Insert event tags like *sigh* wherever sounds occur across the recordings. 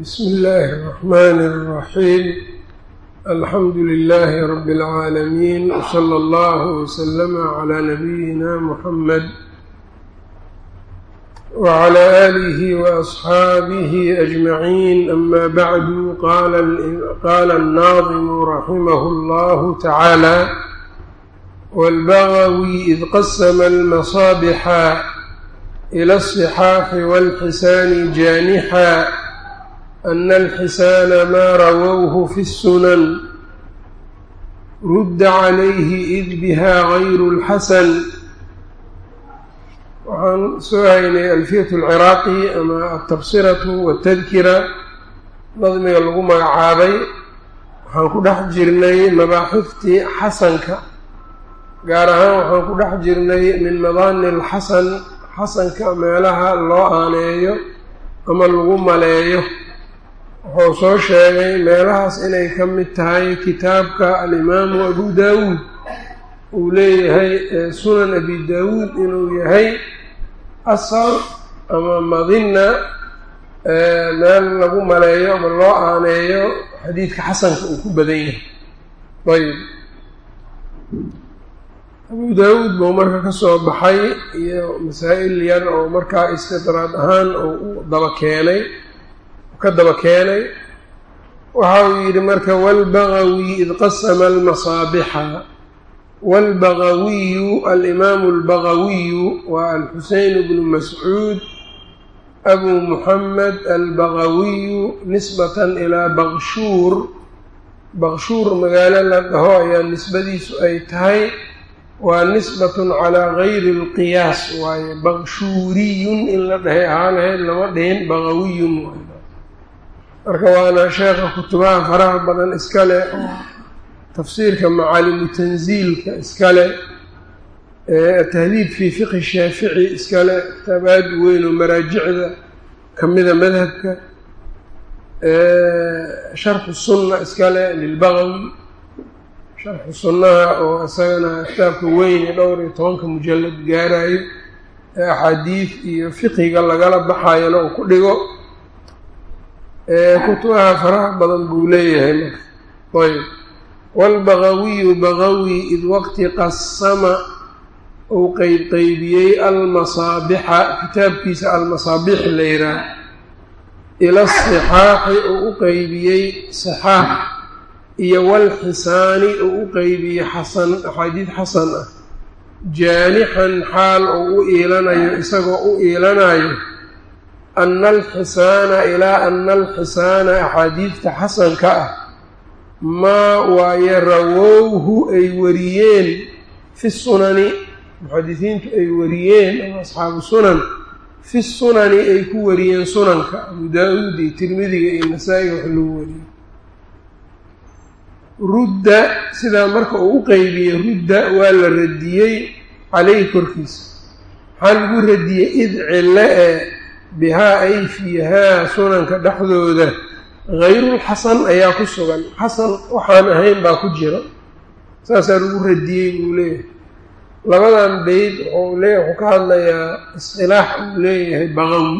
bsm اllaahi الرحmn الرaxيim alxamdu لlh rb العaalamiin wslى اllah وslm عlى nabiyina mxamed wعlى آlih وأصxaabih أجmaعin ama bعdu qala الnaظm raximh اllah tacaalى wاlbagawi id qasma اlmaصاabxa إlى الصxaafi wاlxisaani jaanixa ana alxisaana maa rawowhu fi الsunan rudda calayhi id biha gayru اlxasan waxaan soo haynay alfiyat اlciraaqi ama altabsiratu waاtadkira nadmiga lagu magacaabay waxaan ku dhex jirnay mabaaxiftii xasanka gaar ahaan waxaan ku dhex jirnay min madaani اlxasan xasanka meelaha loo aaneeyo ama lagu maleeyo wuxuu soo sheegay meelahaas inay ka mid tahay kitaabka alimaamu abu daawuud. Uu leeyahay sunan abi daawuud inuu yahay asal ama madina meel lagu maleeyo ama loo aaneeyo xadiidka xasanka uu ku badan yahay. Ayb abu daawuud buu marka ka soo baxay iyo masaa-il yar oo markaa istidraad ahaan oo u daba keenay ka daba keenay waxa uu yidhi marka wاlbagawi id qasma almasaabixa wاlbagawiyu alimaamu اlbagawiyu waa alxuseyn bnu mascuud abu muxamed albagawiyu nisbatan ilaa bakshuur bakshuur magaalo la dhaho ayaa nisbadiisu ay tahay waa nisbatun calaa gayri اlqiyaas waaye bakshuuriyun in la dhahay ahaa lahayd lama dhihin bagawiyun waay marka waana sheekha kutubaha faraha badan iska leh oo tafsiirka macaalimu tanziilka iska leh tahdiid fii fiqhi shaafici iska leh kitaab aad u weyn oo maraajicda kamida madhabka sharxu sunna iska leh lilbagawi sharxu sunnaha oo isagana kitaabka weyn ee dhowr iyo tobanka mujalad gaarayo ee axaadiid iyo fiqhiga lagala baxayana uu ku dhigo kutubaha faraha badan buu leeyahay marka. Ayb. Wاlbagawiyu bagawi id waqti qasama uu qeyb qeybiyey almasaabixa kitaabkiisa almasaabix la yihaah ila sixaaxi uu u qeybiyey sixaax iyo walxisaani uu u qeybiyey xasan axaadiid xasan ah. Jaanixan xaal uu u iilanayo isagoo u iilanayo ana alxisaana ilaa ana alxisaana axaadiidta xasanka ah maa waaye rawowhu ay wariyeen fi sunani muxadisiintu ay wariyeen ama asxaabu sunan fi sunani ay ku wariyeen sunanka abu daa-uud iyo tirmidiga iyo nasaa-iga wax lagu wariyey rudda sidaa marka uu u qeybiyey rudda waa la radiyey caleyhi korkiisa maxaa lagu radiyey id cille ee bihaa ay fiihaa sunanka dhexdooda. Hayrulxasan ayaa ku sugan. Xasan waxaan ahayn baa ku jiro saasaa lagu radiyey buu leeyahay. Labadan beyd wuxuu lee wuxuu ka hadlayaa isqilaax uu leeyahay baqawi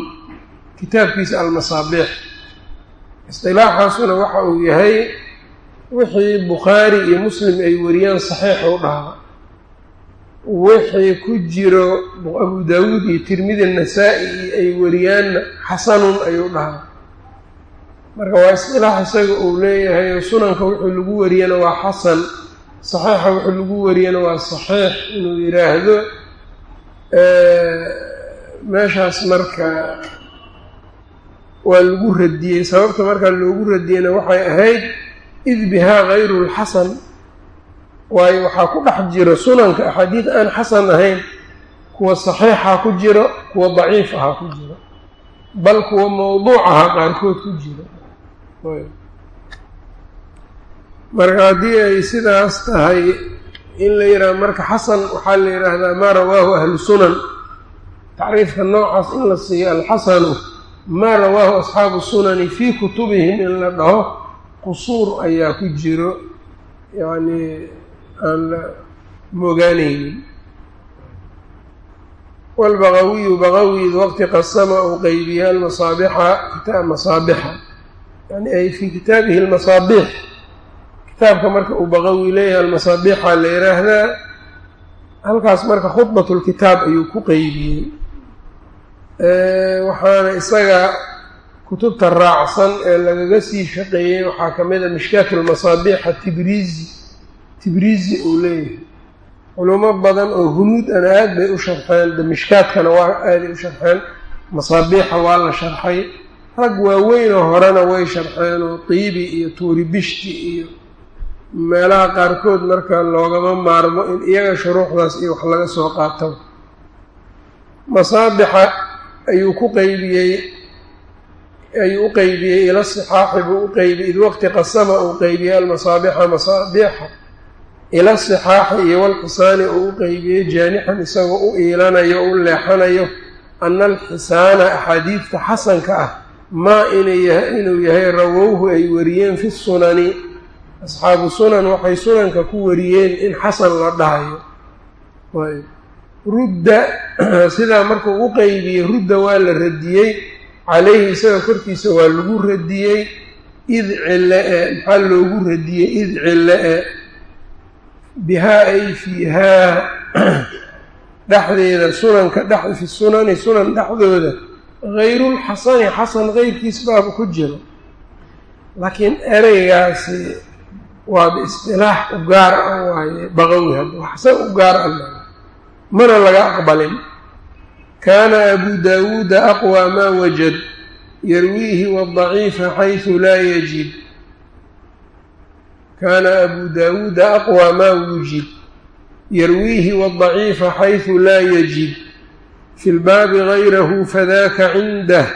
kitaabkiisa almasaabiix. Isqilaaxaasuna waxa uu yahay wixii bukhaari iyo muslim ay wariyaan saxiix u dhahaa wixii ku jiro abu daawuud iyo tirmidi nasaa-i iyo ay wariyaanna xasanun ayuu dhahaa. Marka waa isqilaax isaga uu leeyahay sunanka wuxuu lagu wariyana waa xasan saxiixa wuxuu lagu wariyana waa saxiix inuu yidhaahdo meeshaas marka waa lagu radiyey. Sababta markaa loogu radiyeyna waxay ahayd id bihaa gayru lxasan waayo waxaa ku dhex jiro sunanka axaadiid aan xasan ahayn kuwa saxiixa ku jiro kuwa daciif aha ku jiro bal kuwa mawduuc aha qaarkood ku jiro. Marka haddii ay sidaas tahay in la yidhaha marka xasan waxaa la yidhaahdaa maa rawaahu ahlu sunan. Tacriifka noocaas in la siiyo alxasanu maa rawaahu asxaabu sunani fii kutubihim in la dhaho qusuur ayaa ku jiro yacni aan la moogaanaynin wاlbagawiyu bagawi id waqti qasama uu qeybiyey almasaabixa masaabixa. Yani ay fii kitaabihi almasaabiix kitaabka marka uu baqawi leeyahay almasaabiixa la yidhaahdaa halkaas marka khudbatlkitaab ayuu ku qeybiyey waxaana isaga kutubta raacsan ee lagaga sii shaqeeyey waxaa ka mid a mishkaat almasaabiixa tibriizi tibriizi uu leeyahay. Culumo badan oo hunuud ana aad bay u sharxeen de mishkaadkana waa aaday u sharxeen masaabiixa waa la sharxay rag waaweynoo horena way sharxeen oo qiibi iyo tuuri bishti iyo meelaha qaarkood marka loogama maarmo in iyaga shuruuxdaas iyo wax laga soo qaato. Masaabixa ayuu ku qeybiyey ayuu u qeybiyey ila sixaaxi buu u qeybiyey id waqti qasama uu qeybiyey almasaabixa masaabixa ila sixaaxi iyo walxisaani uu u qeybiyey jaanixan isagoo u iilanayo o u leexanayo ana alxisaana axaadiidta xasanka ah maa inuu yahay rawowhu ay wariyeen fi sunani. Asxaabu sunan waxay sunanka ku wariyeen in xasan la dhahayo. Rudda *clears throat* sidaa markuu u qeybiyey rudda waa la radiyey. Calayhi isaga korkiisa waa lagu radiyey. Id cille e maxaa loogu radiyey? Id cille e bihaa ay fiihaa dhexdeeda sunanka dhex fi sunani sunan dhexdooda hayrulxasani xasan keyrkiis baaba ku jiro. Laakiin ereygaasi waaba istilaax u gaar ah waaye baqawi hadda waxse u gaar ah mana laga aqbalin. Kaana abu daawuuda aqwى maa wajad yarwiihi wadaciifa xaysu laa yajid kaana abu daawuuda aqwى maa wujid yarwiihi wadaciifa xaysu laa yajid fi lbaabi gayrahu fadaka cindah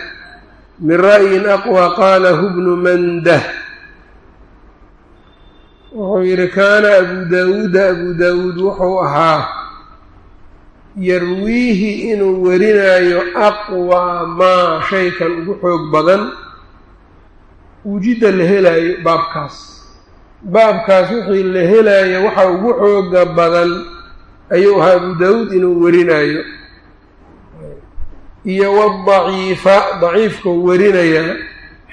min ra'yin aqwى qaalahu bnu mandah wuxuu yidhi kaana abu daawuuda abu daawuud wuxuu ahaa yarwiihi inuu warinaayo aqwaa maa shaykan ugu xoog badan wujidda la helaayo baabkaas baabkaas wixii la helaayo waxa ugu xooga badan ayuu ahaa abu daawuud inuu warinaayo iyo wadaciifa daciifkau warinayaa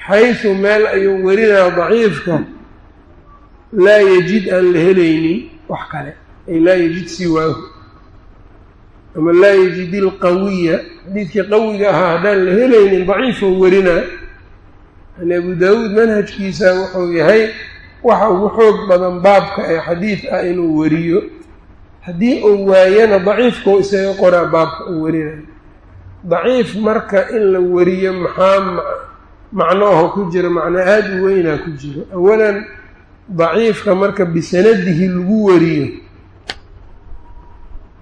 xaysu meel ayuu warinaya daciifka laa yajid aan la helaynin wax kale. Ay laa yajid siwaahu ama laa yajid ilqawiya xadiidkii qawiga ahaa haddaan la helaynin daciifou warinaa yani abu daawuud manhajkiisa wuxuu yahay waxa ugu xoog badan baabka ee xadiid ah inuu wariyo. Haddii uu waayana daciifkau isaga qoraa baabka uu warinayo. Daciif marka in la wariyo maxaa macnooho ku jira? Macno aada u weynaa ku jiro awalan daciifka marka bisanadihi lagu wariyo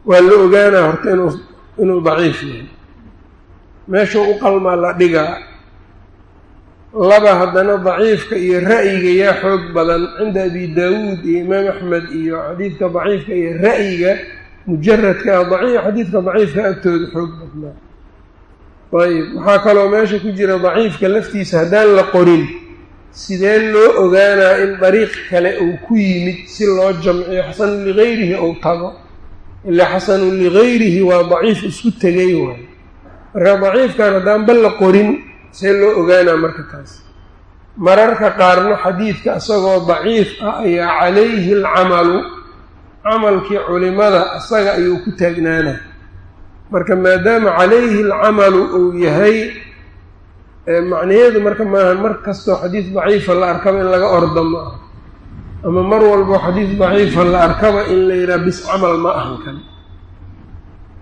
waa la ogaanaa horta inuu inuu daciif yahay. Meeshuu u qalmaa la dhigaa laba haddana daciifka iyo ra'yiga yaa xoog badan. Cinda abi daawuud iyo imaam axmed iyo xadiidka daciifka iyo ra'yiga mujaradka ah daciif xadiidka daciifka agtooda xoog badnaa. Ayib. Waxaa kaloo meesha ku jira daciifka laftiisa haddaan la qorin sidee loo ogaanaa in dariiq kale uu ku yimid si loo jamciyo xasanun ligayrihi ou tago? Ilaa xasanun ligayrihi waa daciif isku tegay waayo marka daciifkan haddaanba la qorin see loo ogaanaa marka taas. Mararka qaarna xadiidka isagoo daciif ah ayaa calayhi alcamalu camalkii culimada isaga ayuu ku taagnaanaa. Marka maadaama calayhi alcamalu uu yahay macnaheedu marka maahan mar kastoo xadiis daciifa la arkaba in laga ordo ma aha. Ama mar walbo xadiis daciifa la arkaba in la yidhaha bis camal ma ahan kan.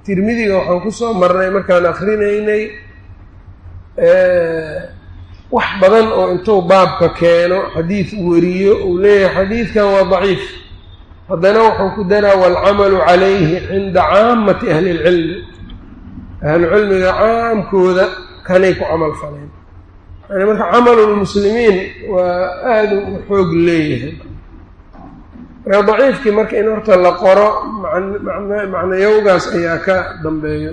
Tirmidiga waxaan ku soo marnay markaan akrinaynay wax badan oo intuu baabka keeno xadiid wariyo uu leeyahay xadiidkan waa daciif. Haddana wuxuu ku daraa waalcamalu calayhi cinda caamati ahli ilcilmi ahlucilmiga caamkooda kanay ku camal faleen. Yani marka camalulmuslimiin waa aada u xoog leeyahay. Marka daciifkii marka in horta la qoro macnayowgaas ayaa ka dambeeyo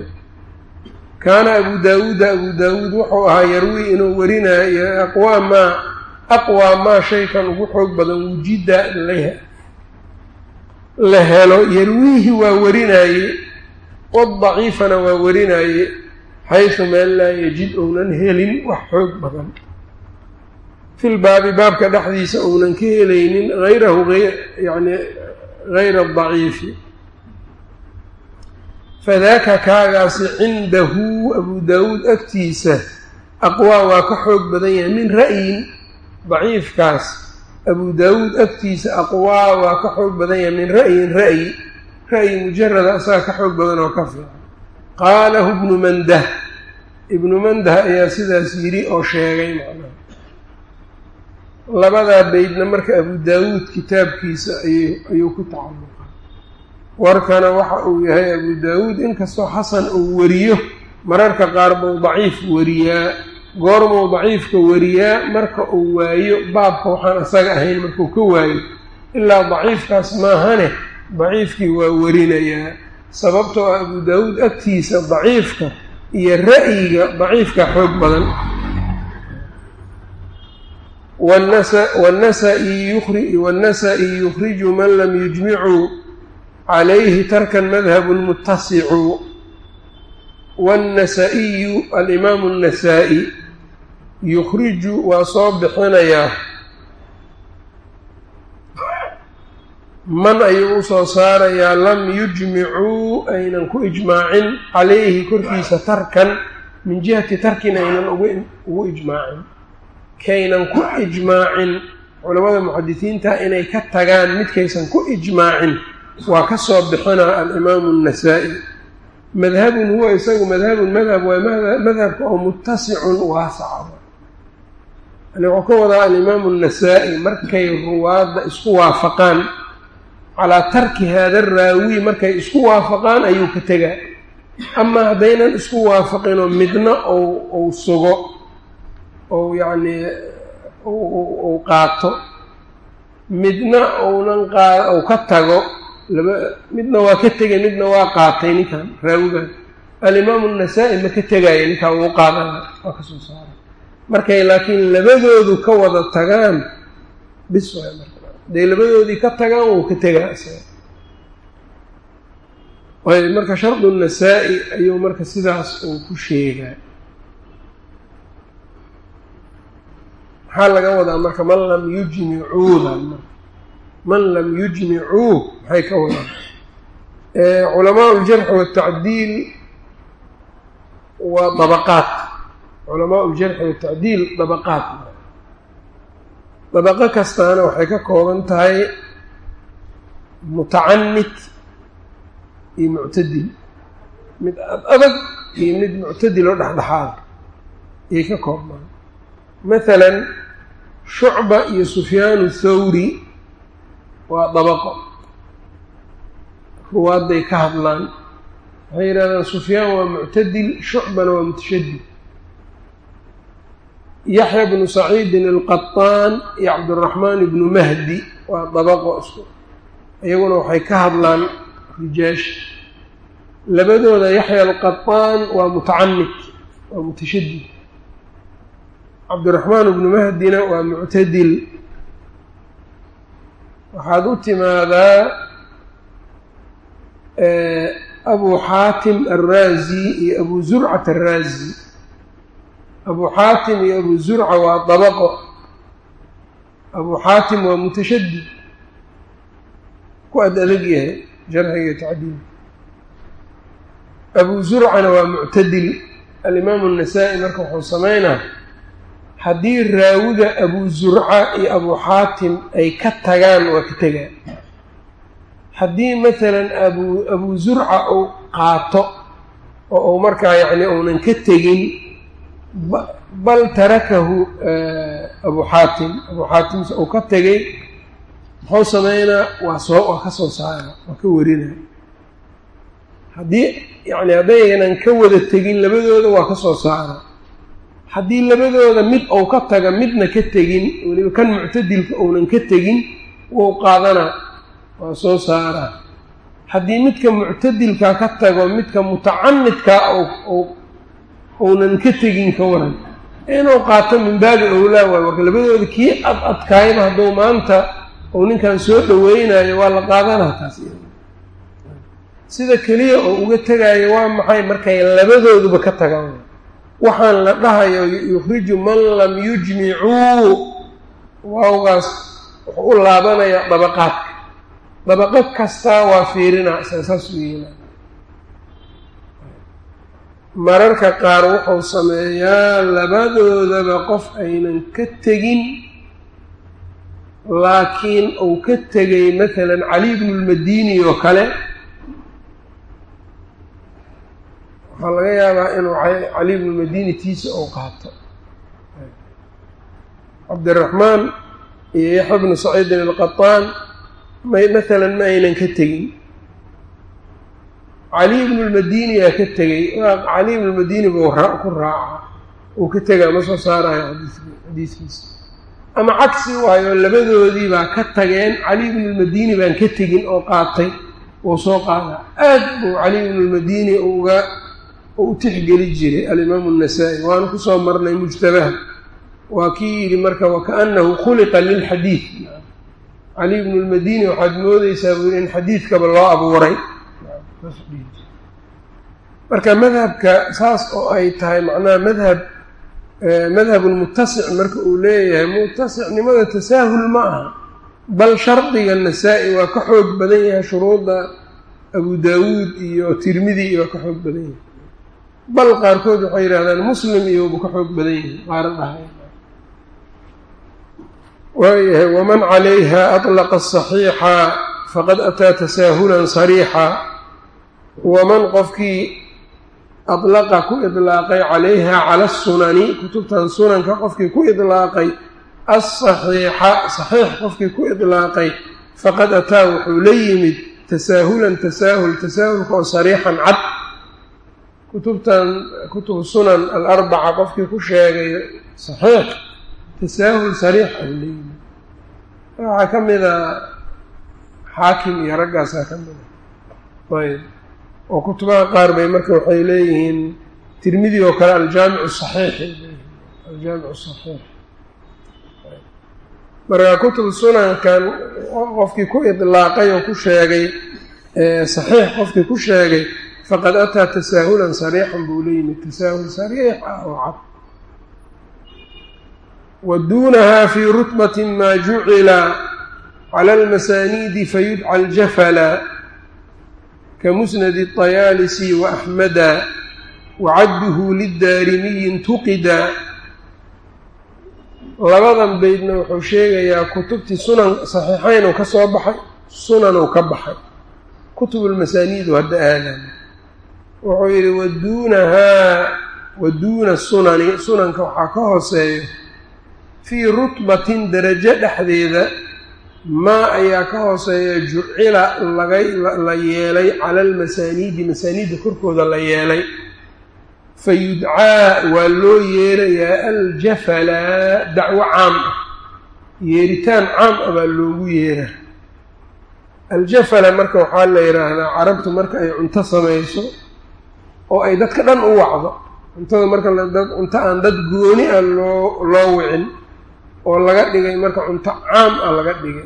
kaana abu daawuuda abu daawuud wuxuu ahaa yarwii inuu warinayo aqwaa maa aqwaa maa shaykan ugu xoog badan wujida la helo. Yarwiihi waa warinaaye wadaciifana waa warinaaye xaysu meel laa yajid ounan helin wax xoog badan. Fil baabi baabka dhexdiisa uunan ka helaynin hayrahu yani hayra adaciifi fadaaka kaagaasi cindahu abu daawuud agtiisa aqwaa waa ka xoog badan yahay min ra'yin daciifkaas. Abu daawuud agtiisa aqwaa waa ka xoog badan yahay min ra'yin ra'yi. Ra'yi mujarada asaga ka xoog badan oo ka fiican qaalahu ibnu mandah. Ibnu mandah ayaa sidaas yidhi oo sheegay macnaha. Labadaa beydna marka abu daawuud kitaabkiisa ayuu ku tacalluqa warkana waxa uu yahay abu daawuud inkastoo xasan uu wariyo mararka qaar buu daciif wariyaa goormuu daciifka wariyaa marka uu waayo baabka waxaan isaga ahayn markuu ka waayo ilaa daciifkaas maahane daciifkii waa warinayaa. Sababtoo ah abu daawuud agtiisa daciifka iyo ra'yiga daciifka xoog badan. Wاnnasa'i yukhriju man lam yujmicuu calayhi tarka madhabu lmutasicu waannasaa-iyu alimaamu annasaa-i yukhriju waa soo bixinayaa man ayuu u soo saarayaa lam yujmicuu aynan ku ijmaacin calayhi korkiisa tarkan min jihati tarkin aynan ugu ijmaacin kaynan ku ijmaacin culamada muxadisiinta inay ka tagaan midkaysan ku ijmaacin waa ka soo bixinaa alimaamu الnasaa'i madhabun huwa isagu madhabun madhab waa madhabka oo muttasicun waasaca yani wuxuu ka wadaa alimaamu الnasaa'i markay ruwaadda isku waafaqaan calaa tarki haada raawi markay isku waafaqaan ayuu ka tegaa amaa haddaynan isku waafaqinoo midna ou sugo ou yacnii uu qaato midna ounan qaa ou ka tago laba midna waa ka tegay midna waa qaatay ninkan raawigan alimaamu nasaa-i ma ka tegaya ninkaa uu qaadana. Waa ka soo saaray. Markay laakiin labadoodu ka wada tagaan bis waay marka. Haday labadoodii ka tagaan wuu ka tegaa isaga. Ayb marka shardu nasaa-i ayuu marka sidaas uu ku sheegaa maxaa laga wadaa marka? Man lam yujmicuuda marka man lam yujmicuuh maxay ka wadaan culamaa uljarxi waatacdiil waa dabaqaad culamaa uljarxi watacdiil dabaqaad dabaqo kastaana waxay ka kooban tahay mutacanid iyo muctadil. Mid ad iyo mid muctadil oo dhexdhexaad ayay ka koobnaan mathalan shucba iyo sufyaanu thawri waa dabaqo. Ruwaadday ka hadlaan. Waxay yidhahdaan sufyaan waa muctadil shucbana waa mutashadid. Yaxya bnu saciidin alqaطaan iyo cabduraxmaan ibnu mahdi waa dabaqo isku. Iyaguna waxay ka hadlaan rijaasha labadooda yaxya alqaطaan waa mutacanid waa mutashadid. Cabdiraxmaan ibnu mahdina waa muctadil waxaad u timaadaa abu xaatim alraazi iyo abu zurcat alraazi abu xaatim iyo abu zurca waa dabaqo. Abu xaatim waa mutashadid. Ku ad adag yahay jarxiga tacdiil. Abu zurcana waa muctadil alimaamu الnasaa-i marka wuxuu sameynaa haddii raawiga abu zurca iyo abu xaatim ay ka tagaan waa ka tegaan haddii masalan abu abu zurca uu qaato oo uu markaa yacni uunan ka tegin bal tarakahu abu xaatim. Abu xaatimse uu ka tegay muxuu sameynaa? Waa soo waa ka soo saara waa ka warinaa haddii yacni haddaynan ka wada tegin labadooda waa ka soo saara haddii labadooda mid ou ka taga midna ka tegin weliba kan muctadilka uunan ka tegin wou qaadanaa waa soo saaraa haddii midka muctadilka ka tago midka mutacanidkaa uunan ka tegin ka waran. Inuu qaato min baabi owlaa waay marka labadooda kii ad adkaayba hadduu maanta uu ninkan soo dhaweynayo waa la qaadanaa taas sida keliya oo uga tegaayo waa maxay? Markay labadooduba ka tagaan waxaan la dhahayo yukhriju man lam yujmicuu waawgaas wuxuu u laabanayaa dabaqaadka. Dabaqad kastaa waa fiirinaa isa saas u yeelaa mararka qaar wuxuu sameeyaa labadoodaba qof aynan ka tegin. Laakiin uu ka tegay maalan cali bnu lmadini oo kale waxaa laga yaabaa inuu cali bnu lmadini tiisa ou qaato. Cabdiraxmaan iyo yaxya bnu saciidin alqataan may maalan ma aynan ka tegin. Cali bnu lmadiniyaa ka tegey cali bnu lmadini buu ku raaca uu ka tegaa ma soo saarayo xadiiskiisa. Ama cagsi waayo labadoodii baa ka tageen. Cali bnu lmadini baan ka tegin oo qaatay. Wuu soo qaadaa. Aad buu cali bnu lmadini uga u tixgeli jiray alimaamu الnasaa-i waanu kusoo marnay mujtabaha waa kii yidhi marka wakaأnahu khuliqa lilxadiid cali bnu lmadini waxaad moodeysaa buu yidhi in xadiidkaba loo abuuray marka madhabka saas oo ay tahay macnaha madhab madhabun mutasic marka uu leeyahay mutasicnimada tasaahul ma aha bal shardiga nasaa-i waa ka xoog badan yahay shuruudda abu daawuud iyo tirmidi iyo waa ka xoog badan yahay bal qaarkood waxay yidhahdaan muslim iyobu ka xoog badan yahay qaara dhahay waayahay waman calayha aطlaqa asaxiixa faqad ataa tasaahulan sariixa. Waman qofkii adlaqa ku idlaaqay calayha cala asunani kutubtan sunanka qofkii ku idlaaqay asaxiixa saxiix qofkii ku idlaaqay faqad ataa wuxuu la yimid tasaahulan tasaahul tasaahulka oo sariixan cad kutubtan kutubu sunan alarbaca qofkii ku sheegay saxiix tasaahul sariix la yimid waxaa ka mida xaakim iyo raggaasaa ka mida ayb. Oo kutubaha qaar bay marka waxay leeyihiin tirmidi oo kale aljaamicu saxiix aljaamicu saxiix. Marka kutub sunankan qofkii ku idlaaqay oo ku sheegay saxiix qofkii ku sheegay faqad ataa tasaahulan sariixan buu la yimid tasaahul sariix ah oo cad. Wa duunahaa fii rutbati maa jucila cala almasaaniidi fayudca aljafala ka musnadi طayaalisi wa axmada wacadduhu lidaarimiyi intuqida labadan baydna wuxuu sheegayaa kutubtii sunan saxiixayn ka soo baxay sunan ou ka baxay. Kutub hadda aadaan wuxuu yidhi waduunahaa waduuna sunani. Sunanka waxaa ka hooseeyo fii rutbatin darajo dhexdeeda maa ayaa ka hooseeya jucila laga la yeelay cala almasaaniidi masaaniidda korkooda la yeelay. Fa yudcaa waa loo yeerayaa aljafala dacwo caam ah yeeritaan caam ah baa loogu yeeraa aljafala marka waxaa la yidhaahdaa carabtu marka ay cunto samayso oo ay dadka dhan u wacdo. Cuntada marka dad cunto aan dad gooni ah loo loo wicin oo laga dhigay marka cunto caam ah laga dhigay.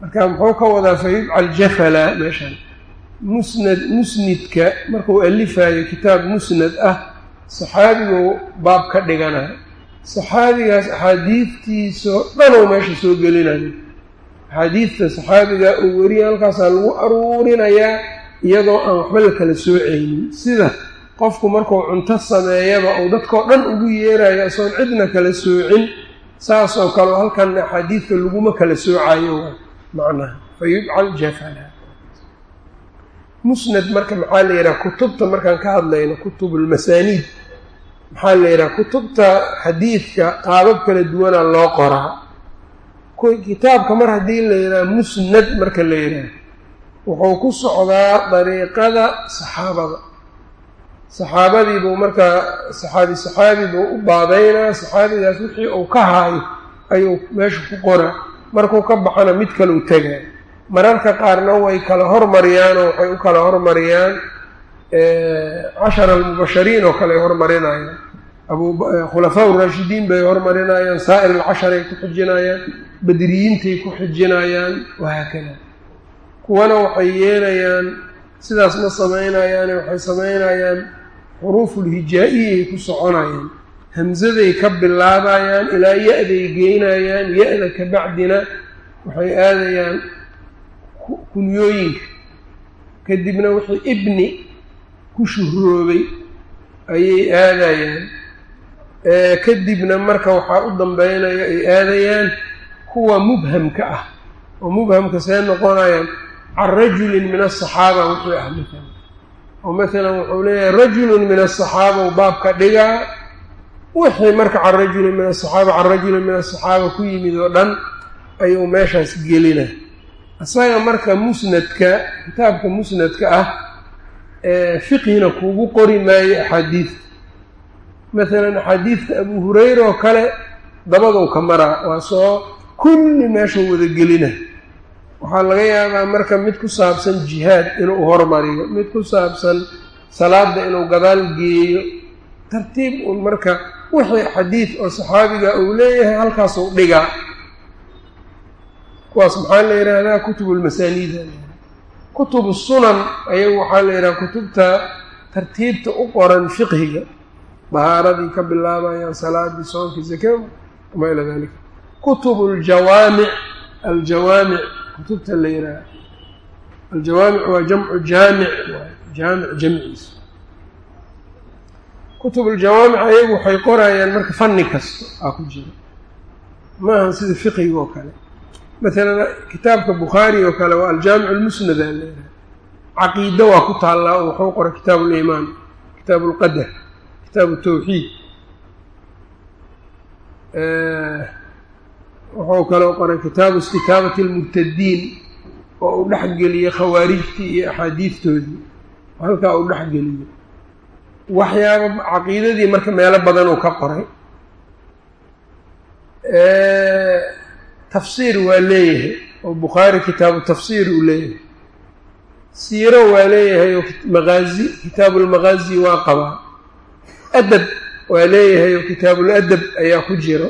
Marka muxuu ka wadaa fa yudcal jafala meeshan. Musnad musnidka markuu alifayo kitaab musnad ah saxaabiguu baab ka dhiganayo saxaabigaas axaadiidtiisao dhanoo meesha soo gelinayo. Axaadiidta saxaabiga uu weriya halkaasaa lagu aruurinayaa iyadoo aan waxba la kala soocaynin sida qofku markuu cunto sameeyaba uu dadkao dhan ugu yeerayo isagoon cidna kala soocin saasoo kale halkan axaadiidka laguma kala soocayo macnaha. Fa yudcal jafala. Musnad marka maxaa la yidhaha kutubta markaan ka hadlayno kutubulmasaaniid maxaa la yidhaha kutubta xadiidka qaabab kala duwana loo qoraa. Kitaabka mar haddii la yidhaha musnad marka la yidhaha wuxuu ku socdaa dariiqada saxaabada. Saxaabadii buu markaa saxaabi saxaabi buu u baabeynaa saxaabigaas wixii uu ka haayo ayuu meesha ku qoraa. Markuu ka baxana mid kale u tegaa mararka qaarna way kala hormariyaanoo waxay u kala hormariyaan cashara almubashariin oo kale ay hormarinayaan. Abukhulafaa uraashidiin bay hormarinayaan saa'ir alcasharay ku xijinayaan badriyiintay ku xijinayaan wahaakada kuwana waxay yeelayaan sidaas ma samaynayaane waxay samaynayaan xuruufulhijaa-iyay ku soconayaan hamsaday ka bilaabayaan ilaa ya-day geynayaan ya-da ka bacdina waxay aadayaan kunyooyinka. Kadibna wixii ibni ku shuhroobay ayay aadayaan. Kadibna marka waxaa u dambeynaya ay aadayaan kuwa mubhamka ah oo mubhamka see noqonayaan can rajulin min asaxaaba wuxuu ah maalan oo maalan wuxuu leeyahay rajulun min asaxaaba u baabka dhigaa wixii marka can rajulin min asaxaaba can rajulin min asaxaaba ku yimid oo dhan ayuu meeshaas gelina isaga marka musnadka kitaabka musnadka ah fiqhina kuugu qori maayo axaadiidta maalan axaadiidta abu hureyra oo kale dabadow ka maraa waa soo kulli meeshuu wada gelina waxaa laga yaabaa marka mid ku saabsan jihaad inuu hormariyo mid ku saabsan salaada inuu gadaal geeyo tartiib un marka wixii xadiid oo saxaabiga uu leeyahay halkaasuu dhigaa. Kuwaas maxaa la yidhaahdaa kutubu lmasaaniida kutubu sunan ayagu waxaa la yidhaha kutubta tartiibta u qoran fiqhiga. Dahaaradii ka bilaabayaan salaadii soonkii zaka wamaa ilaa dalika kutubu ljawaamic aljawaamic kutubta la yidhaaha aljawaamic waa jamcu jaamic jaamic jamciisa. Kutubuljawaamic ayagu waxay qorayaan marka fanni kasta aa ku jira. Maahan sida fiqiga oo kale. Maalan kitaabka bukhaari oo kale waa aljaamic almusnad aa leedahay caqiida waa ku taallaa oo wuxuu qoray kitaabu liimaan kitaabu lqadar kitaabu tawxiid wuxuu kaloo qoray kitaabu istitaabati almubtadiin oo uu dhexgeliyey khawaarijtii iyo axaadiidtoodii halkaa uu dhexgeliyey waxyaaba caqiidadii marka meelo badan uu ka qoray. Tafsiir waa leeyahay oo bukhaari kitaabu tafsiir uu leeyahay. Siiro waa leeyahay oo maqaazi kitaabulmaqaazi waa qabaa. Adab waa leeyahay oo kitaabuladab ayaa ku jiro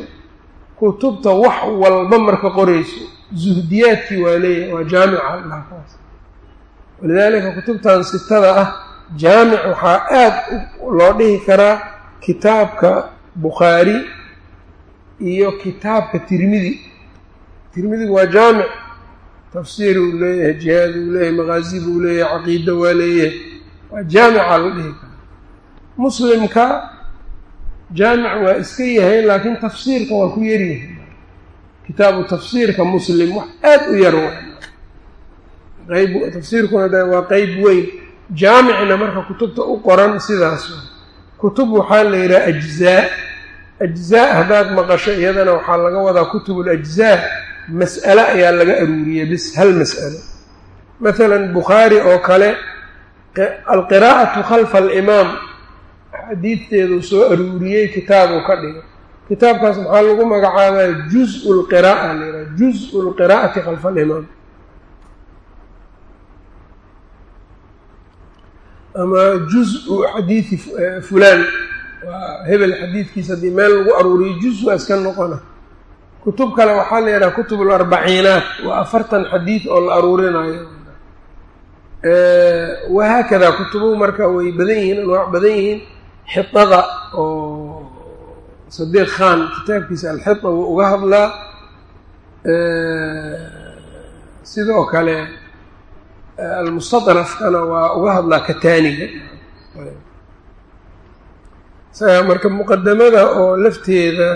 kutubta wax walba marka qorayso zuhdiyaadkii waa leeyahay waa jaamica laakaas walidaalika kutubtan sitada ah jaamic waxaa aad loo dhihi karaa kitaabka bukhaari iyo kitaabka tirmidi tirmidigu waa jaamic. Tafsiir uu leeyahay jihaad uu leeyahay maqaazi buu leeyahay caqiida waa leeyahay. Waa jaamica la dhihi karaa. Muslimka jaamic waa iska yahay laakiin tafsiirka waa ku yaryahay kitaabu tafsiirka muslim wax aad u yar qayb tafsiirkuna de waa qeyb weyn. Jaamicna marka kutubta u qoran sidaas. Kutub waxaa la yidhaha ajzaa ajzaa haddaad maqasho iyadana waxaa laga wadaa kutub lajzaa mas'ale ayaa laga aruuriyey bis hal mas'alo maalan bukhaari oo kale alqiraa'atu khalfa alimaam xadiidteedu soo aruuriyey kitaabuu ka dhigay kitaabkaas maxaa lagu magacaabaa? Juz-u lqiraa'a la yidhaha juz-u lqiraa'ati khalfa alimaam. Ama juz-u xadiidi fulaan. Waa hebel xadiidkiisa haddii meel lagu aruuriyo juz waa iska noqona. Kutub kale waxaa la yidhaha kutub alarbaciinaat waa afartan xadiid oo la aruurinayo. Wahaakadaa kutubuhu marka way badan yihiin anwaac badan yihiin xidada oo sadiiq khan kitaabkiisa alxida wuu uga hadlaa sidoo kale almustadrafkana waa uga hadlaa kataaniga. Marka muqadamada oo lafteeda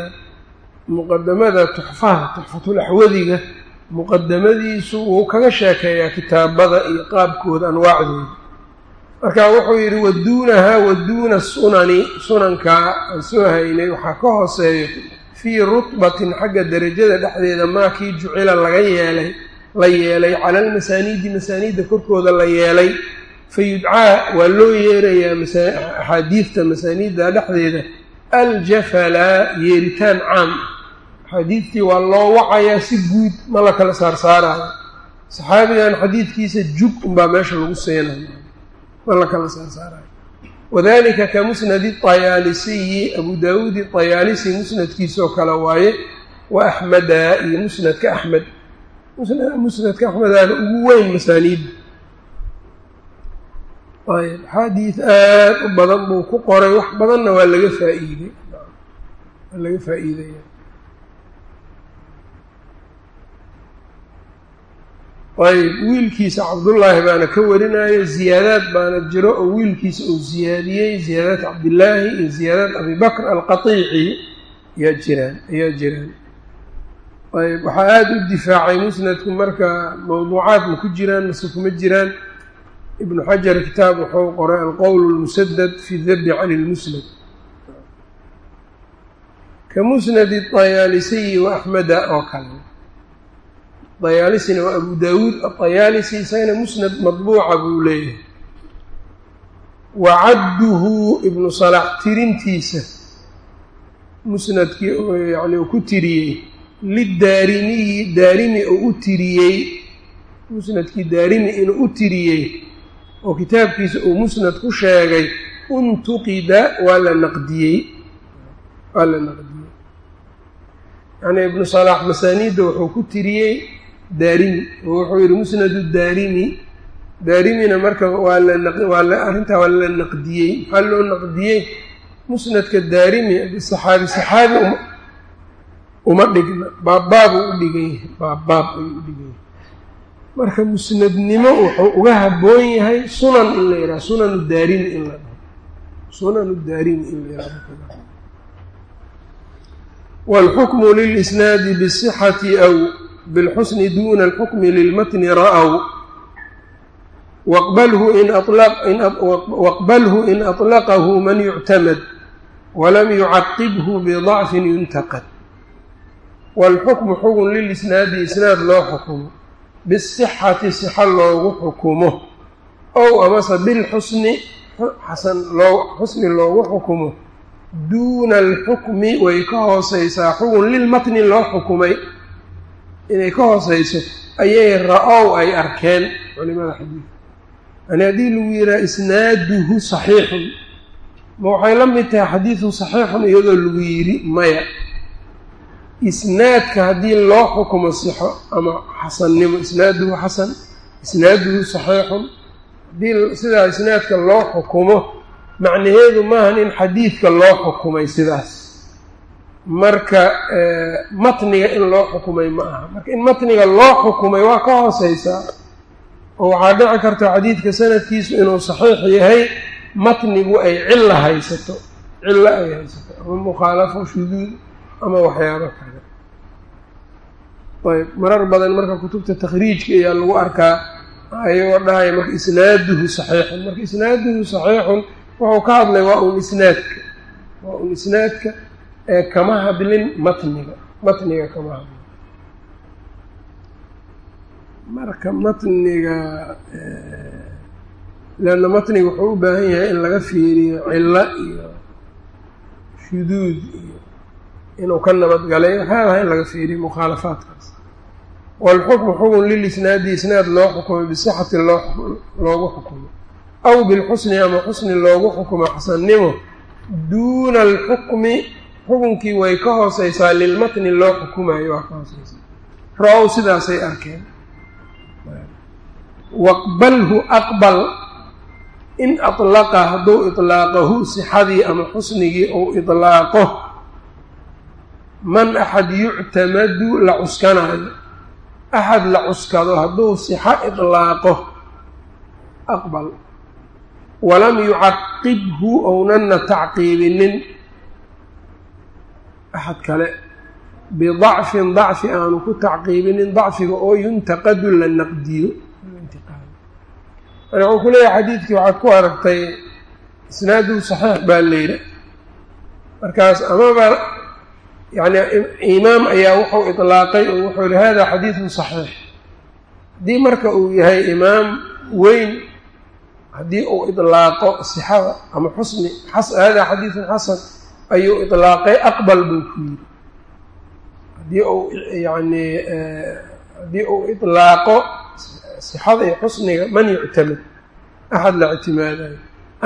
muqadamada tuxfaha tuxfatulaxwadiga muqadamadiisu wuu kaga sheekeeyaa kitaabada iyo qaabkooda anwaacdooda marka wuxuu yidhi waduunahaa waduuna sunani sunankaa aan soo haynay waxaa ka hooseeyo fii rutbatin xagga derajada dhexdeeda maa kii jucila laga yeelay la yeelay cala almasaaniidi masaaniidda korkooda la yeelay. Fa yudcaa waa loo yeerayaa axaadiidta masaaniidda dhexdeeda. Aljafalaa yeeritaan caam. Xadiidtii waa loo wacayaa si guud ma la kala saarsaaraayo. Saxaabigan xadiidkiisa jug unbaa meesha lagu seenayo ma la kala saarsaarayo wadalika ka musnadi طayaalisiyi abu daawuudi طayaalisi musnadkiisoo kale waaye wa axmeda iyo musnadka axmed musnadka axmedaana ugu weyn masaaniidda ayb axaadiid aad u badan buu ku qoray wax badanna waa laga faa'iiday. Laga faa-iidaya ayb wiilkiisa cabdullaahi baana ka warinayo ziyaadaad baana jiro oo wiilkiisa uu ziyaadiyey ziyaadaad cabdillaahi iyo ziyaadaad abibakr alqatiici ayaa jiraan ayaa jiraan. Ayb waxaa aada u difaacay musnadku marka mawduucaad ma ku jiraan mase kuma jiraan. Ibnu xajar kitaab wuxuu qoray alqowl lmusadad fi dabi cani lmusnad ka musnadi dayaalisiyi wa axmeda oo kale dayaalisina waa abu daawuud adayaalisi isagana musnad madbuuca buu leeyahay. Wa cadduhu ibnu salaax tirintiisa. Musnadkii yani uu ku tiriyey lidaarimiyi daarimi uu u tiriyey. Musnadkii daarimi inuu u tiriyey oo kitaabkiisa uu musnad ku sheegay untuqida waa la naqdiyey. Waa la naqdiyey. Yacnii ibnu salaax masaaniidda wuxuu ku tiriyey daarimi oo wuxuu yidhi musnadu daarimi. Daarimina marka waa lawaa arrintaa waa la naqdiyey. Maxaa loo naqdiyey? Musnadka daarimi saxaabi saxaabi um uma dhigna. Baabbaab u dhigan yahay baabbaab ayuu u dhigan yahay marka musnadnimo wuxuu uga haboon yahay sunan in la yidhaha sunanu daarimi in la dhaho sunanu daarimi in la yidhahdo wاlxukmu lilisnaadi bsixati w bilxusni duuna alxukmi lilmatni ra'w waqbalhu in aطlaqahu man yuctamad walam yucaqibhu bidacfin yuntaqad wاlxukmu xugun lilisnaadi isnaad loo xukumo bisixati sixa loogu xukumo ow amase bilxusni xasan xusni loogu xukumo duuna alxukmi way ka hooseysaa xugun lilmatni loo xukumay inay ka hooseyso ayay ra'ow ay arkeen culimada xadiidka. Yani haddii lagu yihaha isnaaduhu saxiixun ma waxay la mid tahay xadiidun saxiixun iyadoo lagu yidhi maya. Isnaadka haddii loo xukumo sixo ama xasannimo isnaaduhu xasan isnaaduhu saxiixun haddii sidaa isnaadka loo xukumo macnaheedu maahan in xadiidka loo xukumay sidaas marka matniga in loo xukumay ma aha. Marka in matniga loo xukumay waa ka hooseysaa oo waxaa dhici karta xadiidka sanadkiisu inuu saxiix yahay matnigu ay cilla haysato cillo ay haysato. Ama mukhaalafo shuduud ama waxyaabo kale. Ayb marar badan marka kutubta takhriijka ayaa lagu arkaa ayagoo dhahaya marka isnaaduhu saxiixun. Marka isnaaduhu saxiixun wuxuu ka hadlay waa un isnaadka. Waa un isnaadka ee kama hadlin matniga matniga kama hadlin. Marka matniga leanna matniga wuxuu u baahan yahay in laga fiiriyo cillo iyo shuduud iyo inuu ka nabadgalay waxyaabaha in laga fiiriyo mukhaalafaadkaas waalxukmu xukun lilisnaadi isnaad loo xukumay bisixati loo loogu xukumo. Aw bilxusni ama xusni loogu xukumo xasannimo duuna alxukmi xukunkii way ka hooseysaa lilmatni loo xukumayo waa ka hooseysaa ra'ow sidaasay arkeen. Waqbalhu aqbal in atlaqa hadduu itlaaqahu sixadii ama xusnigii uu itlaaqo man axad yuctamadu la cuskanaayo axad la cuskado hadduu sixo itlaaqo aqbal. Walam yucaqibhu ownanna tacqiibinin axad kale bidacfin dacfi aanu ku tacqiibinin dacfiga oo yuntaqadu la naqdiyo. Yani wuxuu ku leeyahay xadiidkii waxaad ku aragtay isnaaduhu saxiix baa layidha markaas amaba yani imaam ayaa wuxuu itlaaqay oo wuxuu yihi hada xadiidun saxiix. Haddii marka uu yahay imaam weyn haddii uu itlaaqo sixada ama xusni hada xadiidun xasan ayuu itlaaqay aqbal buu ku yidhi. Haddii uu yani haddii uu itlaaqo sixada iyo xusniga man yuctamad axad la ictimaadayo.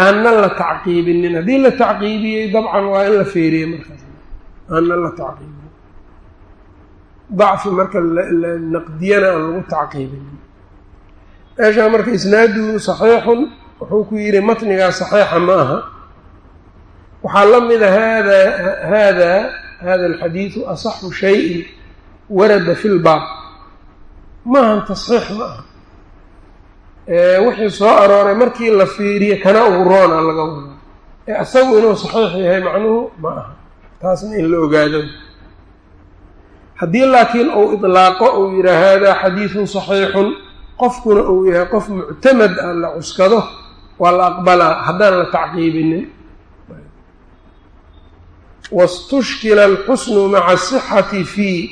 Aanna la tacqiibinin. Haddii la tacqiibiyey dabcan waa in la feeriye markaas. Aanna la tacqiibinin. Dacfi marka naqdiyana aan lagu tacqiibinin. Meeshaa marka isnaaduhu saxiixun wuxuu ku yidhi matnigaa saxiixa ma aha waxaa la mida haadaa haadaa hada alxadiidu asaxu shayin warada fi lbaab maahan tasxiix ma aha. Wixii soo arooray markii la fiiriye kana ugu roona laga wadaa ee asagu inuu saxiix yahay macnuhu ma aha. Taasna in la ogaado. Haddii laakiin uu idlaaqo uu yidhaha hada xadiidun saxiixun qofkuna uu yahay qof muctamad ah la cuskado waa la aqbalaa. Haddaan la tacqiibinin wastushkila alxusnu maca asixati fii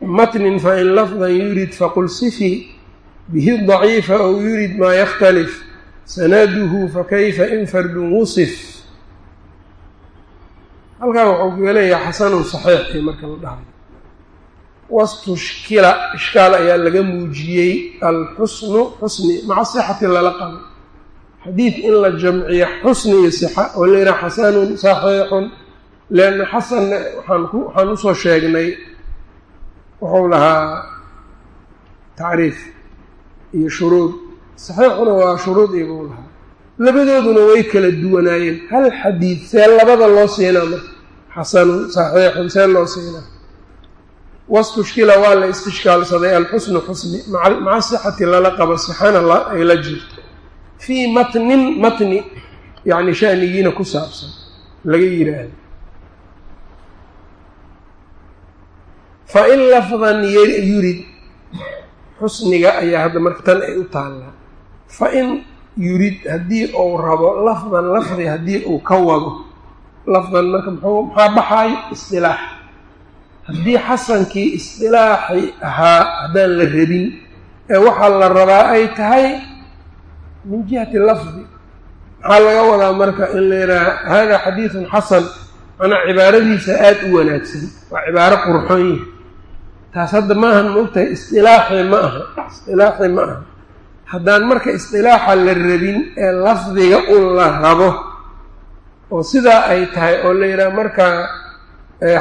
matnin fain lafdan yurid faqul sifii bihi daciifa ow yurid maa yakhtalif sanaduhu fakayfa in fardun wusif halkaa wuxuu kaga leeyahay xasanun saxiix ee marka la dhahayo wastushkila ishkaal ayaa laga muujiyey alxusnu xusni maca sixati lala qabo xadiid in la jamciyo xusni iyo sixa oo la yidhaha xasanun saxiixun leanna xasanna waxaan u soo sheegnay wuxuu lahaa tacriif iyo shuruud. Saxiixuna waa shuruud ibuu lahaa. Labadooduna way kala duwanaayeen. Hal xadiid see labada loo siinaa marka xasanun saxiixun see loo siinaa. Wastushkila waa la istishkaalsaday alxusnu xusni. Maca sixati lala qabo sixana ay la jirto. Fii matnin matni yacni shanigiina ku saabsan. Laga yidhaahdo fa in lafdan yurid xusniga ayaa hadda marka tan ay u taallaa fa in yurid haddii uu rabo lafdan lafdi haddii uu ka wado lafdan marka mxuu maxaa baxaayo isdilaax haddii xasankii isdilaaxi ahaa haddaan la rabin ee waxaa la rabaa ay tahay min jihati lafdi. Maxaa laga wadaa marka in la yidhaaha hada xadiidun xasan manaa cibaaradiisa aada u wanaagsan. Waa cibaaro qurxoon yahi taas hadda maahan maogtahay isdilaaxi ma aha. Isdilaaxi ma aha. Haddaan marka isdilaaxa la rabin ee lafdiga un la rabo oo sidaa ay tahay oo la yidhaha marka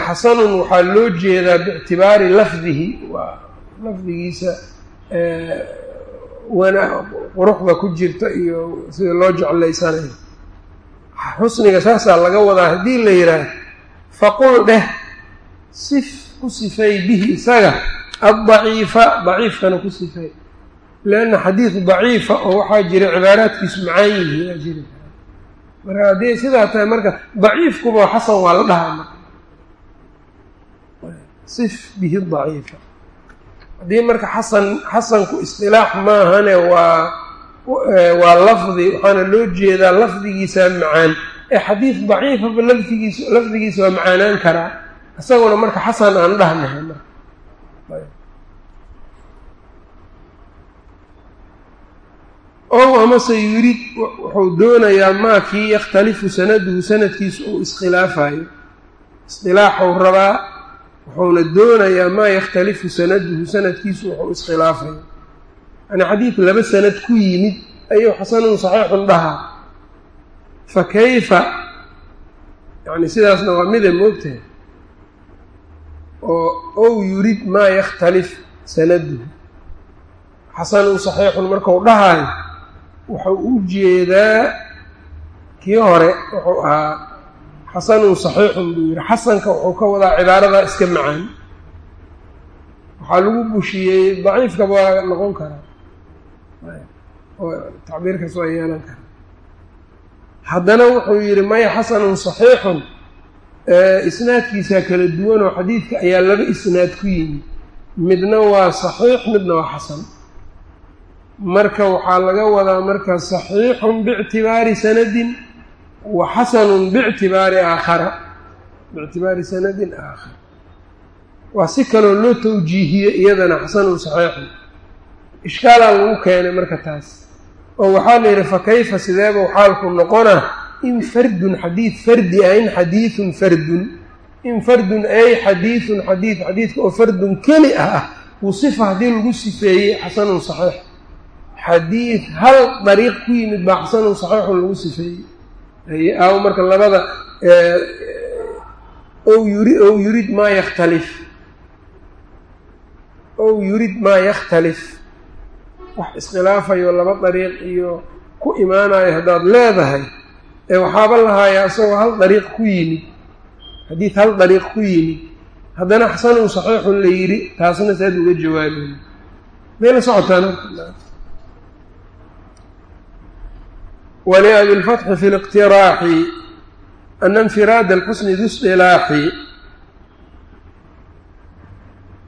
xasanun waxaa loo jeedaa biictibaari lafdihi. Waa lafdigiisa wana quruxda ku jirta iyo sida loo jeclaysanayo xusniga saasaa laga wadaa haddii la yidhaah faqul dheh sif ku sifay bihi isaga. Addaciifa daciifkana ku sifay leanna xadiid daciifa oo waxaa jira cibaaraadkiisu macaan yihiin aa jiri marka haddii sidaa tahay marka daciifkuba xasan waa la dhahaa marka. Sif bihi daciifa. Haddii marka xasan xasanku istilaax maahane waa waa lafdi waxaana loo jeedaa lafdigiisa macaan. Ee xadiid daciifaba lafdigiis lafdigiisa waa macaanaan karaa isaguna marka xasan aan dhahnahay marka. Ow amase yurid wuxuu doonayaa maa kii yakhtalifu sanaduhu sanadkiisu uu iskhilaafayo isdilaaxuu rabaa wuxuuna doonayaa maa yakhtalifu sanaduhu sanadkiisu wuxuu iskhilaafayo yani xadiid laba sanad ku yimid ayuu xasanun saxiixun dhahaa. Fa kayfa yani sidaasna waa mida moogtahay oo ow yurid maa yakhtalif sanaduhu xasanun saxiixun markau dhahaayo wuxuu u jeedaa kii hore wuxuu ahaa xasanun saxiixun buu yidhi. Xasanka wuxuu ka wadaa cibaaradaa iska macaan. Waxaa lagu bushiyey daciifkaba waa noqon karaa oo tacbiirkaas waa yeelan karaa haddana wuxuu yidhi maya xasanun saxiixun isnaadkiisaa kala duwanoo xadiidka ayaa laba isnaad ku yimid. Midna waa saxiix midna waa xasan. Marka waxaa laga wadaa marka saxiixun biictibaari sanadin wa xasanun biictibaari aakhara. Biictibaari sanadin aakhar waa si kaloo loo tawjiihiye iyadana xasanun saxiixun. Ishkaalaa lagu keenay marka taas. Oo waxaa la yidhi fa kayfa sideebau xaalku noqona in fardun xadiid fardi ah in xadiidun fardun in fardun ay xadiidun xadiid xadiidka oo fardun keli ah ah wusifa haddii lagu sifeeyey xasanun saxiix xadiid hal dariiq ku yimid baa xasanun saxiixun lagu sifeeyey aaw marka labada ow yuri ow yurid maa yakhtalif ow yurid maa yakhtalif wax iskhilaafayo laba dariiq iyo ku imaanayo haddaad leedahay ee waxaaba lahaaya isagoo hal dariiq ku yimid xadiid hal dariiq ku yimid haddana xasanun saxiixun la yidhi taasna saad uga jawaabayna mayla socotaan. Waliabilfatxi fi liqtiraaxi ana infiraada alxusni du isdilaaxi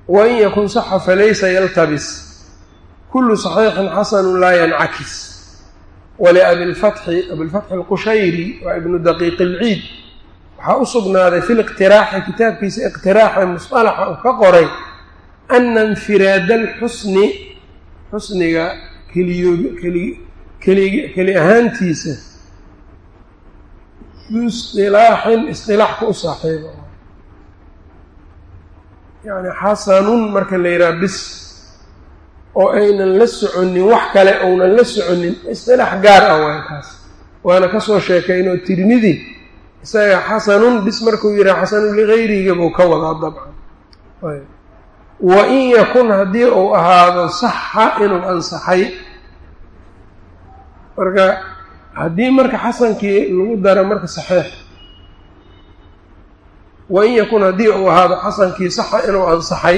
wain yakun saxa falaysa yaltabis kulu saxiixin xasanu laa yancakis waliabilfatxi abilfatxi alqushayri waa ibnu daqiiq ilciid waxaa u sugnaaday fi liqtiraaxi kitaabkiisa iqtiraaxa musalaxa uu ka qoray ana infiraada alxusni xusniga keli ahaantiisa du isdilaaxin isdilaaxka u yacni xasanun marka la yidhaha bis oo aynan la soconin wax kale ounan la soconin isdilaax gaar ah waay kaas. Waana ka soo sheekaynoo tirmidi isaga xasanun bis markuu yidhaha xasanun ligayriga buu ka wadaa dabcan. Wa in yakun haddii uu ahaado saxa inuu ansaxay. Marka haddii marka xasankii lagu daro marka saxiix wain yakun haddii uu ahaado xasankii saxa inuu ansaxay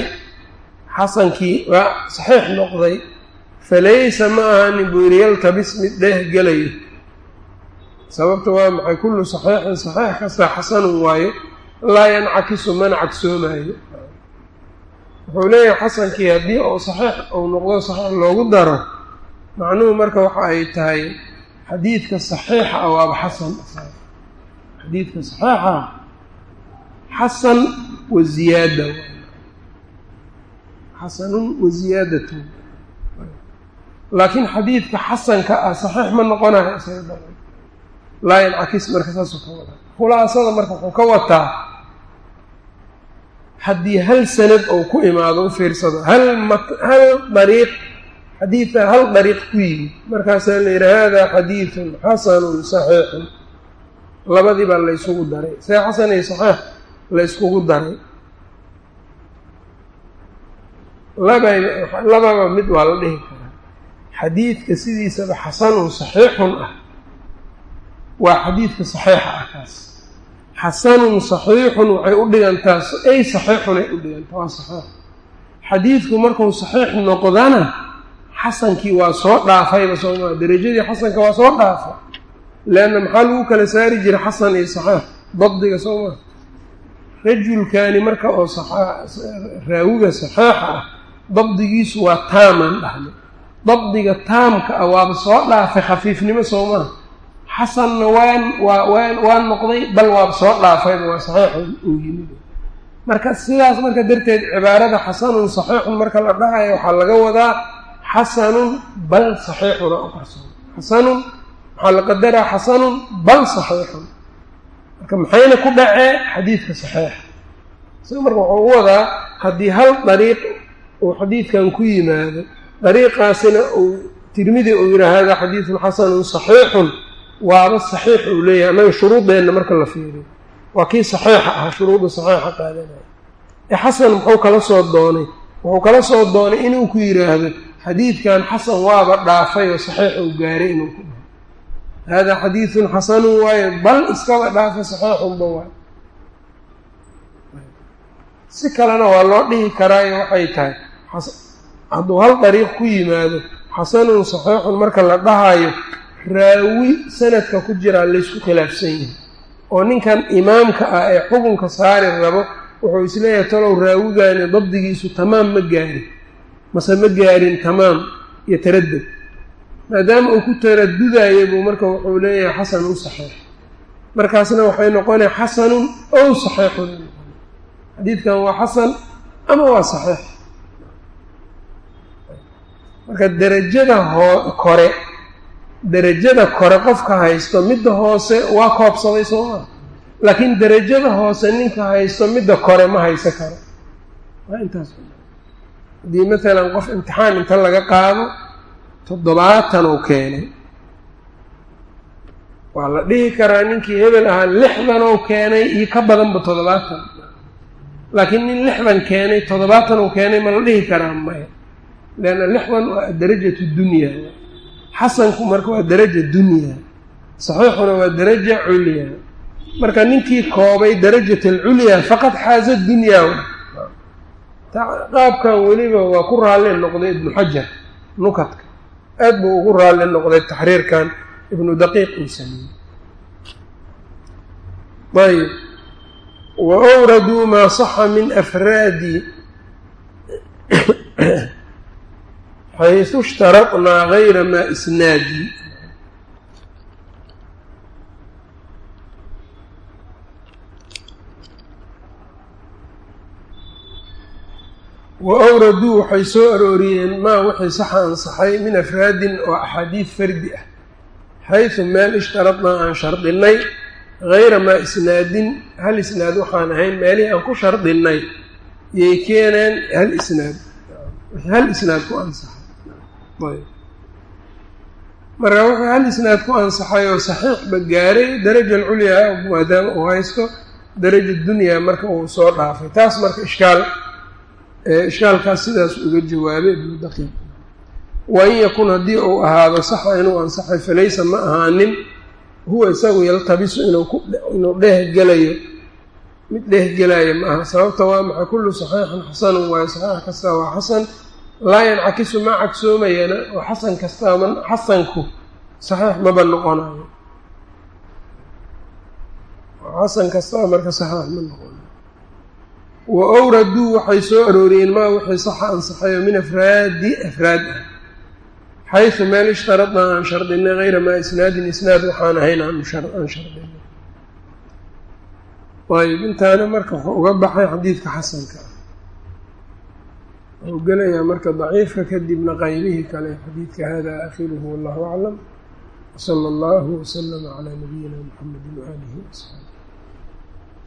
xasankii waa saxiix noqday falaysa ma ahanin buu yidhi yaltabis mid dheeh gelayo. Sababta waa maxay? Kullu saxiixin saxiix kastaa xasanun waaye laa yancakisu mana cagsoomaayo wuxuu leeyahay xasankii haddii uu saxiix uu noqdo saxiix loogu daro macnuhu marka waxa ay tahay xadiidka saxiixa ah waaba xasan. Xadiidka saxiixa xasan wa ziyaada xasanun wa ziyaadatun laakiin xadiidka xasanka ah saxiix ma noqonayo isaga laa yancakis marka saasuu ka wadaa khulaasada marka wuxuu ka wataa haddii hal sanad ou ku imaado u fiirsado hal hal dariiq xadiidka hal dariiq ku yimid markaasaa la yidhi hada xadiidun xasanun saxiixun labadii baa laysugu daray see xasan iyo saxiix layskugu daray lababa mid waa la dhihi karaa. Xadiidka sidiisaba xasanun saxiixun ah. Waa xadiidka saxiixa ah kaas. Xasanun saxiixun waxay u dhigantaa ay saxiixunay u dhigantaa waa saxiix. Xadiidku markuu saxiix noqdana xasankii waa soo dhaafayba soomaa derajadii xasanka waa soo dhaafay. Leanna maxaa lagu kala saari jiray xasan iyo saxiix? Dabdiga soomaa rajulkaani marka oo raawiga saxiixa ah dabdigiisu waa taaman dhahno. Dabdiga taamka ah waaba soo dhaafay khafiifnimo soomaa xasanna waan waa waan waa noqday bal waaba soo dhaafayba waa saxiix uu yimid. Marka sidaas marka darteed cibaarada xasanun saxiixun marka la dhahayo waxaa laga wadaa xasanun bal saxiixuna u qarsoon. Xasanun waxaa la qadaraa xasanun bal saxiixun. Marka maxayna ku dhacee? Xadiidka saxiixa. Isaga marka wuxuu u wadaa haddii hal dariiq uu xadiidkan ku yimaado dariiqaasina uu tirmidi uu yihaa hada xadiidun xasanun saxiixun. Waaba saxiix uu leeyahay annaga shuruudeenna marka la fiiriyo. Waa kii saxiixa ah shuruudda saxiixa qaadanaya. Ee xasan muxuu kala soo doonay? Wuxuu kala soo doonay inuu ku yidhaahdo xadiidkan xasan waaba dhaafay oo saxiix uu gaaray inuu ku dhaho hada xadiidun xasanun waaye bal iskaba dhaafay saxiixunba waay. Si kalena waa loo dhihi karaayo waxay tahay hadduu hal dariiq ku yimaado xasanun saxiixun marka la dhahayo raawi sanadka ku jiraa laysku khilaafsan yahay. Oo ninkan imaamka ah ee xukunka saari rabo wuxuu is leeyahay talow raawigaani dabdigiisu tamaam ma gaarin. Mase ma gaarin tamaam iyo taradud maadaama uu ku taradudayo buu marka wuxuu leeyahay xasan u saxiix. Markaasna waxay noqonaya xasanun ow saxiixun. Xadiidkan waa xasan ama waa saxiix marka derajada hoo kore derajada kore qofka haysto midda hoose waa koobsaday soo maa laakiin derajada hoose ninka haysto midda kore ma hayso karo. Waa intaas. Haddii maalan qof imtixaan inta laga qaado toddobaatan uu keenay. Waa la dhihi karaa ninkii hebel ahaa lixdan ou keenay iyo ka badanba toddobaatan. Laakiin nin lixdan keenay toddobaatan uu keenay ma la dhihi karaa maya leanna lixdan waa darajatu dunya xasanku marka waa daraja dunya saxiixuna waa daraja culya marka ninkii koobay darajat alculyaa faqad xaaza dunyaa qaabkan weliba waa ku raalli noqday ibnu xajar nukadka aad buu ugu raalli noqday taxriirkan ibnu daqiiq uu sameeyey ayb wa awraduu maa saxa min afraadi xaysu ishtaradnaa gayra maa isnaadi wa awraduu waxay soo arooriyeen maa wixii saxa ansaxay min afraadin oo axaadiid fardi ah xaysu meel ishtaradnaa aan shardinay gayra maa isnaadin hal isnaad waxaan ahayn meelihii aan ku shardinay yay keeneen hal isnaad hal isnaad ku ansaxay marka wuxuu hal isnaad ku ansaxay oo saxiixba gaaray daraja alculyaa maadaama uu haysto daraja dunyaa marka uu soo dhaafay. Taas marka ishkaal ishkaalkaas sidaas uga jawaabay ibnu daqiiq. Wain yakun haddii uu ahaado saxa inuu ansaxay falaysa ma ahaanin huwa isagu yaltabisu inuu dheehgelayo mid dheehgelaayo ma aha. Sababta waa maxay kullu saxiixin xasanun waayo saxiix kastaa waa xasan laa yancakisu ma cagsoomayana oo xasan kastaa ma xasanku saxiix maba noqonayo. Xasan kastaa marka saxiix ma noqonayo. Wa awraduu waxay soo arooriyeen maa wixii saxa ansaxayo min afraadi afraad ah. Xaysu meel ishtaradnaa aan shardinay hayra maa isnaadin isnaad waxaan ahayn aan shardinay. Ayb intaana marka wuxuu uga baxay xadiidka xasanka wuxuu gelayaa marka daciifka kadibna qaybihii kale xadiidka hada aakhiruhu wallahu aclam wsala allahu waslama calaa nabiyina muxamedi waaalihi wasaxbi